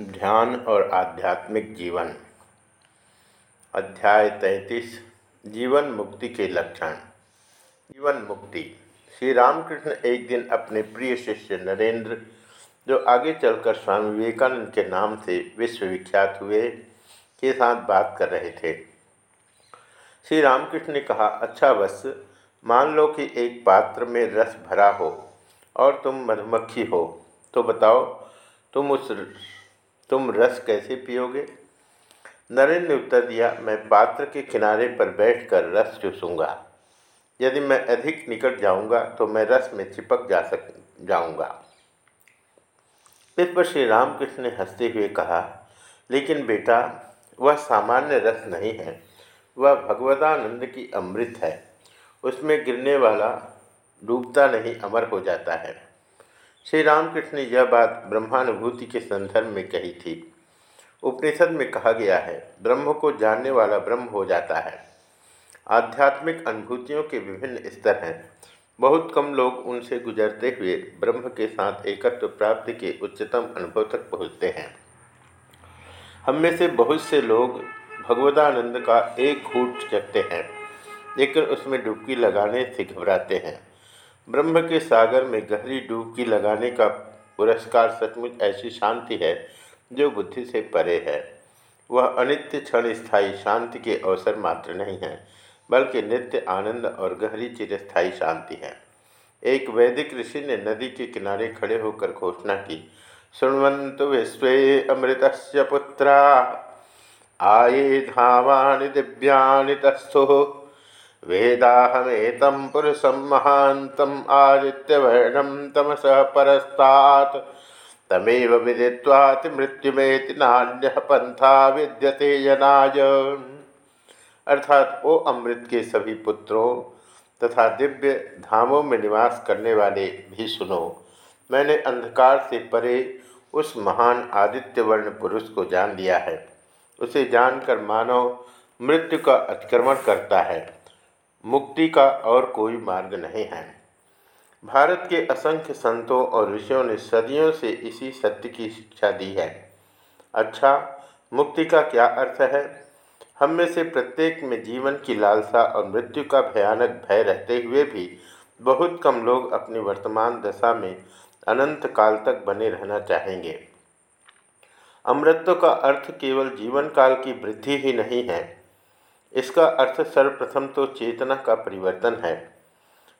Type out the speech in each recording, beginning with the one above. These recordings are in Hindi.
ध्यान और आध्यात्मिक जीवन। अध्याय तैंतीस, जीवन मुक्ति के लक्षण। जीवन मुक्ति। श्री रामकृष्ण एक दिन अपने प्रिय शिष्य नरेंद्र, जो आगे चलकर स्वामी विवेकानंद के नाम से विश्वविख्यात हुए, के साथ बात कर रहे थे। श्री रामकृष्ण ने कहा अच्छा बस, मान लो कि एक पात्र में रस भरा हो और तुम मधुमक्खी हो तो बताओ, तुम उस तुम रस कैसे पियोगे? नरेंद्र ने उत्तर दिया, मैं पात्र के किनारे पर बैठकर रस चूसूँगा। यदि मैं अधिक निकट जाऊँगा तो मैं रस में चिपक जा सक, जाऊँगा। इस पर श्री रामकृष्ण ने हँसते हुए कहा, लेकिन बेटा, वह सामान्य रस नहीं है। वह भगवदानंद की अमृत है। उसमें गिरने वाला डूबता नहीं, अमर हो जाता है। श्री रामकृष्ण ने यह बात ब्रह्मानुभूति के संदर्भ में कही थी। उपनिषद में कहा गया है, ब्रह्म को जानने वाला ब्रह्म हो जाता है। आध्यात्मिक अनुभूतियों के विभिन्न स्तर हैं। बहुत कम लोग उनसे गुजरते हुए ब्रह्म के साथ एकत्व प्राप्ति के उच्चतम अनुभव तक पहुँचते हैं। हम में से बहुत से लोग भगवदानंद का एक घूट चखते हैं, लेकिन उसमें डुबकी लगाने से घबराते हैं। ब्रह्म के सागर में गहरी डूबकी लगाने का पुरस्कार सचमुच ऐसी शांति है, जो बुद्धि से परे है। वह अनित्य क्षण स्थायी शांति के अवसर मात्र नहीं है, बल्कि नित्य आनंद और गहरी चिरस्थायी शांति है। एक वैदिक ऋषि ने नदी के किनारे खड़े होकर घोषणा की सुनवंत विश्व अमृत पुत्रा, आए धावानि दिव्यानि तस्थु वेदाहमेतं पुरुषं महान्तम् आदित्यवर्णं तमसः परस्तात्। तमेव विदित्वाति मृत्युमेति नान्यः पंथा विद्यते यनाय अर्थात ओ अमृत के सभी पुत्रों तथा दिव्य धामों में निवास करने वाले भी सुनो। मैंने अंधकार से परे उस महान आदित्य वर्ण पुरुष को जान लिया है। उसे जानकर मानव मृत्यु का अतिक्रमण करता है। मुक्ति का और कोई मार्ग नहीं है। भारत के असंख्य संतों और ऋषियों ने सदियों से इसी सत्य की शिक्षा दी है। अच्छा मुक्ति का क्या अर्थ है? हम में से प्रत्येक में जीवन की लालसा और मृत्यु का भयानक भय रहते हुए भी बहुत कम लोग अपनी वर्तमान दशा में अनंत काल तक बने रहना चाहेंगे। अमृत्व का अर्थ केवल जीवन काल की वृद्धि ही नहीं है इसका अर्थ सर्वप्रथम तो चेतना का परिवर्तन है।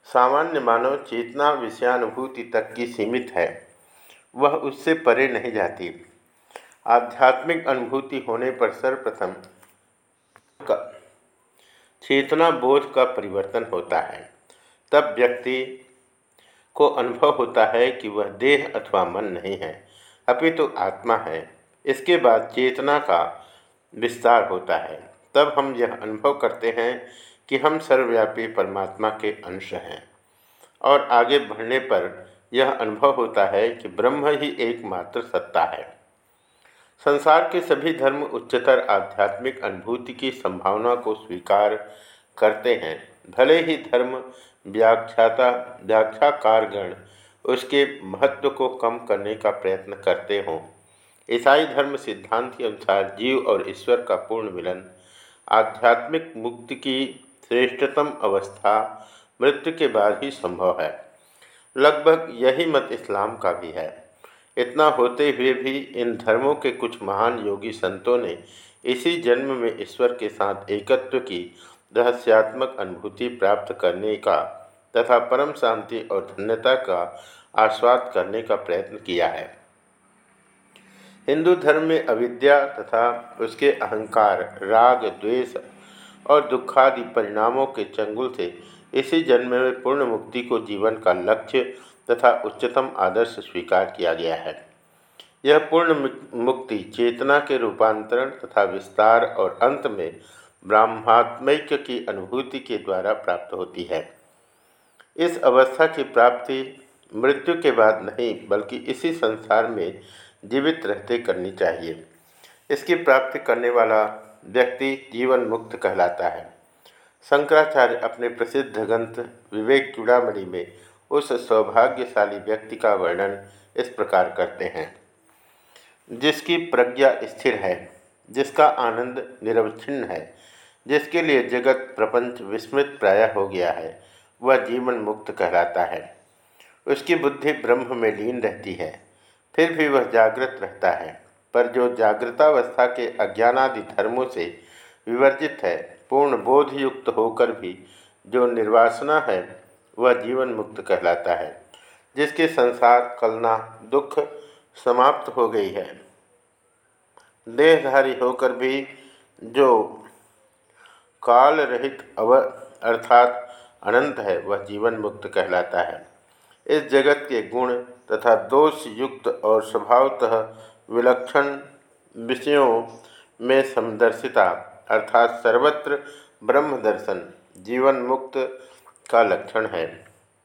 सामान्य मानव चेतना विषयानुभूति तक की सीमित है। वह उससे परे नहीं जाती। आध्यात्मिक अनुभूति होने पर सर्वप्रथम का चेतना बोध का परिवर्तन होता है। तब व्यक्ति को अनुभव होता है कि वह देह अथवा मन नहीं है, अपितु तो आत्मा है। इसके बाद चेतना का विस्तार होता है। तब हम यह अनुभव करते हैं कि हम सर्वव्यापी परमात्मा के अंश हैं। और आगे बढ़ने पर यह अनुभव होता है कि ब्रह्म ही एकमात्र सत्ता है। संसार के सभी धर्म उच्चतर आध्यात्मिक अनुभूति की संभावना को स्वीकार करते हैं। भले ही धर्म व्याख्याता, व्याख्याकारगण उसके महत्व को कम करने का प्रयत्न करते हों। ईसाई धर्म सिद्धांत के अनुसार जीव और ईश्वर का पूर्ण मिलन आध्यात्मिक मुक्ति की श्रेष्ठतम अवस्था मृत्यु के बाद ही संभव है। लगभग यही मत इस्लाम का भी है। इतना होते हुए भी इन धर्मों के कुछ महान योगी संतों ने इसी जन्म में ईश्वर के साथ एकत्व की रहस्यात्मक अनुभूति प्राप्त करने का तथा परम शांति और धन्यता का आस्वाद करने का प्रयत्न किया है। हिंदू धर्म में अविद्या तथा उसके अहंकार, राग, द्वेष और दुखादि परिणामों के चंगुल से इसी जन्म में पूर्ण मुक्ति को जीवन का लक्ष्य तथा उच्चतम आदर्श स्वीकार किया गया है। यह पूर्ण मुक्ति चेतना के रूपांतरण तथा विस्तार और अंत में ब्राह्मात्मैक्य की अनुभूति के द्वारा प्राप्त होती है। इस अवस्था की प्राप्ति मृत्यु के बाद नहीं, बल्कि इसी संसार में जीवित रहते करनी चाहिए। इसकी प्राप्ति करने वाला व्यक्ति जीवन मुक्त कहलाता है। शंकराचार्य अपने प्रसिद्ध ग्रंथ विवेक चूड़ामणि में उस सौभाग्यशाली व्यक्ति का वर्णन इस प्रकार करते हैं। जिसकी प्रज्ञा स्थिर है, जिसका आनंद निरवच्छिन्न है, जिसके लिए जगत प्रपंच विस्मृत प्राय हो गया है, वह जीवन मुक्त कहलाता है। उसकी बुद्धि ब्रह्म में लीन रहती है। फिर भी वह जागृत रहता है। पर जो जागृतावस्था के अज्ञानादि धर्मों से विवर्जित है, पूर्ण बोध युक्त होकर भी जो निर्वासना है, वह जीवन मुक्त कहलाता है, जिसके संसार, कलना, दुख समाप्त हो गई है। देहधारी होकर भी जो काल रहित अव, अर्थात अनंत है, वह जीवन मुक्त कहलाता है। इस जगत के गुण तथा दोष युक्त और स्वभावतः विलक्षण विषयों में समदर्शिता अर्थात सर्वत्र ब्रह्म दर्शन, जीवन मुक्त का लक्षण है।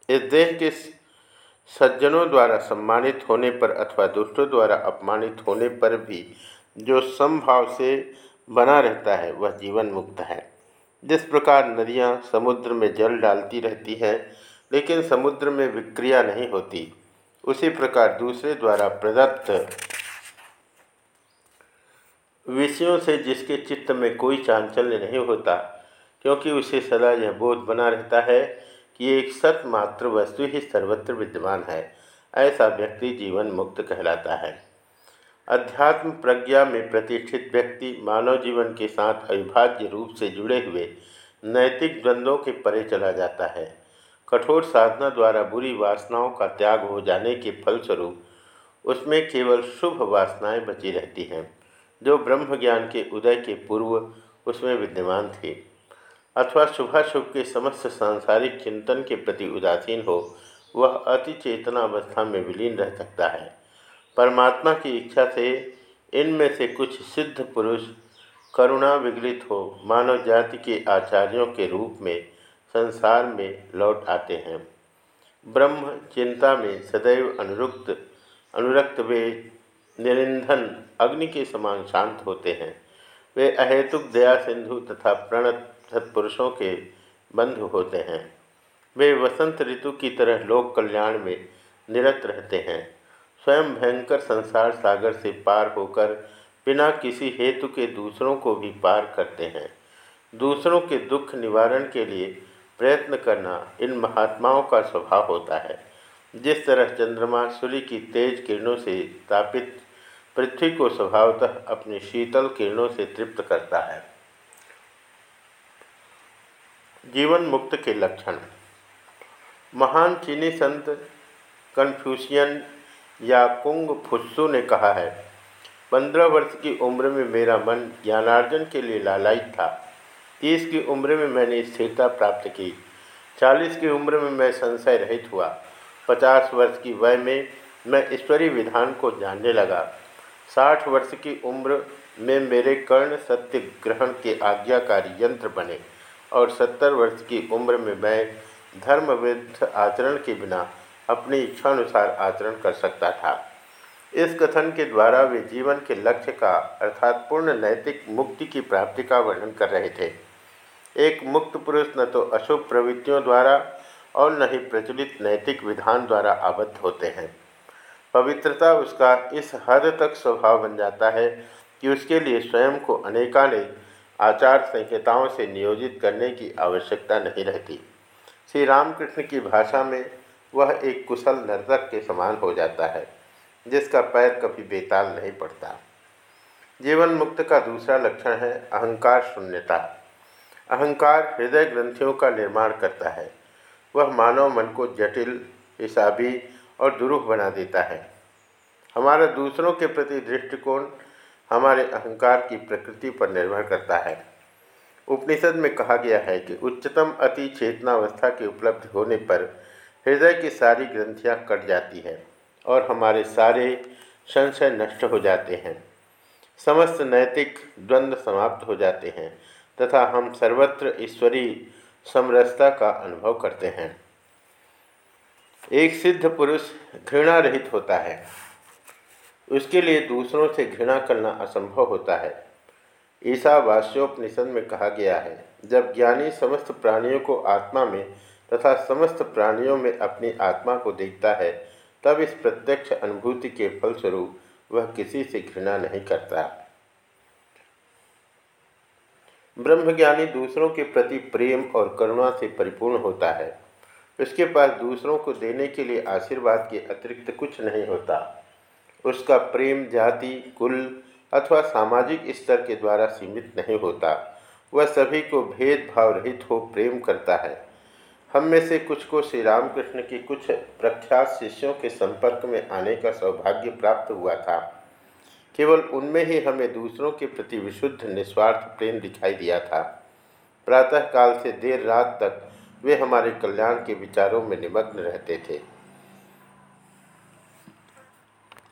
इस देह के सज्जनों द्वारा सम्मानित होने पर अथवा दुष्टों द्वारा अपमानित होने पर भी जो समभाव से बना रहता है, वह जीवन मुक्त है। जिस प्रकार नदियाँ समुद्र में जल डालती रहती हैं लेकिन समुद्र में विक्रिया नहीं होती। उसी प्रकार दूसरे द्वारा प्रदत्त विषयों से जिसके चित्त में कोई चांचल्य नहीं होता, क्योंकि उसे सदा यह बोध बना रहता है कि एक सतमात्र वस्तु ही सर्वत्र विद्यमान है, ऐसा व्यक्ति जीवन मुक्त कहलाता है। अध्यात्म प्रज्ञा में प्रतिष्ठित व्यक्ति मानव जीवन के साथ अविभाज्य रूप से जुड़े हुए नैतिक द्वंद्वों के परे चला जाता है। कठोर साधना द्वारा बुरी वासनाओं का त्याग हो जाने के फलस्वरूप उसमें केवल शुभ वासनाएँ बची रहती हैं, जो ब्रह्म ज्ञान के उदय के पूर्व उसमें विद्यमान थी। अथवा शुभाशुभ के समस्त सांसारिक चिंतन के प्रति उदासीन हो, वह अति चेतनावस्था में विलीन रह सकता है। परमात्मा की इच्छा से इनमें से कुछ सिद्ध पुरुष करुणा विगलित हो मानव जाति के आचार्यों के रूप में संसार में लौट आते हैं। ब्रह्म चिंता में सदैव अनुरुक्त, अनुरक्त वे निरिंधन अग्नि के समान शांत होते हैं। वे अहेतुक, दया सिंधु तथा प्रणत सत्पुरुषों के बंधु होते हैं। वे वसंत ऋतु की तरह लोक कल्याण में निरत रहते हैं। स्वयं भयंकर संसार सागर से पार होकर बिना किसी हेतु के दूसरों को भी पार करते हैं। दूसरों के दुख निवारण के लिए प्रयत्न करना इन महात्माओं का स्वभाव होता है। जिस तरह चंद्रमा सूर्य की तेज किरणों से तापित पृथ्वी को स्वभावतः अपनी शीतल किरणों से तृप्त करता है। जीवन मुक्त के लक्षण। महान चीनी संत कन्फ्यूशियन या कुंग फुस्सू ने कहा है, पंद्रह वर्ष की उम्र में मेरा मन ज्ञानार्जन के लिए लालायित था। तीस की उम्र में मैंने स्थिरता प्राप्त की। चालीस की उम्र में मैं संशय रहित हुआ। पचास वर्ष की वय में मैं ईश्वरीय विधान को जानने लगा। साठ वर्ष की उम्र में मेरे कर्ण सत्य ग्रहण के आज्ञाकारी यंत्र बने और सत्तर वर्ष की उम्र में मैं धर्म विरुद्ध आचरण के बिना अपनी इच्छानुसार आचरण कर सकता था। इस कथन के द्वारा वे जीवन के लक्ष्य का अर्थात पूर्ण नैतिक मुक्ति की प्राप्ति का वर्णन कर रहे थे। एक मुक्त पुरुष न तो अशुभ प्रवृत्तियों द्वारा और न ही प्रचलित नैतिक विधान द्वारा आबद्ध होते हैं। पवित्रता उसका इस हद तक स्वभाव बन जाता है कि उसके लिए स्वयं को अनेकानेक आचार संहिताओं से नियोजित करने की आवश्यकता नहीं रहती। श्री रामकृष्ण की भाषा में वह एक कुशल नर्तक के समान हो जाता है, जिसका पैर कभी बेताल नहीं पड़ता। जीवन मुक्त का दूसरा लक्षण है अहंकार शून्यता। अहंकार हृदय ग्रंथियों का निर्माण करता है। वह मानव मन को जटिल, हिसाबी और दुरूह बना देता है। हमारा दूसरों के प्रति दृष्टिकोण हमारे अहंकार की प्रकृति पर निर्भर करता है। उपनिषद में कहा गया है कि उच्चतम अति चेतनावस्था के उपलब्ध होने पर हृदय की सारी ग्रंथियाँ कट जाती हैं और हमारे सारे संशय नष्ट हो जाते हैं। समस्त नैतिक द्वंद्व समाप्त हो जाते हैं। तथा हम सर्वत्र ईश्वरीय समरसता का अनुभव करते हैं। एक सिद्ध पुरुष घृणा रहित होता है। उसके लिए दूसरों से घृणा करना असंभव होता है। ईसावास्योपनिषद में कहा गया है, जब ज्ञानी समस्त प्राणियों को आत्मा में तथा समस्त प्राणियों में अपनी आत्मा को देखता है, तब इस प्रत्यक्ष अनुभूति के फलस्वरूप वह किसी से घृणा नहीं करता। ब्रह्मज्ञानी दूसरों के प्रति प्रेम और करुणा से परिपूर्ण होता है। उसके पास दूसरों को देने के लिए आशीर्वाद के अतिरिक्त कुछ नहीं होता। उसका प्रेम जाति, कुल अथवा सामाजिक स्तर के द्वारा सीमित नहीं होता। वह सभी को भेदभाव रहित हो प्रेम करता है। हम में से कुछ को श्री रामकृष्ण के कुछ प्रख्यात शिष्यों के संपर्क में आने का सौभाग्य प्राप्त हुआ था। केवल उनमें ही हमें दूसरों के प्रति विशुद्ध, निस्वार्थ प्रेम दिखाई दिया था। प्रातःकाल से देर रात तक वे हमारे कल्याण के विचारों में निमग्न रहते थे।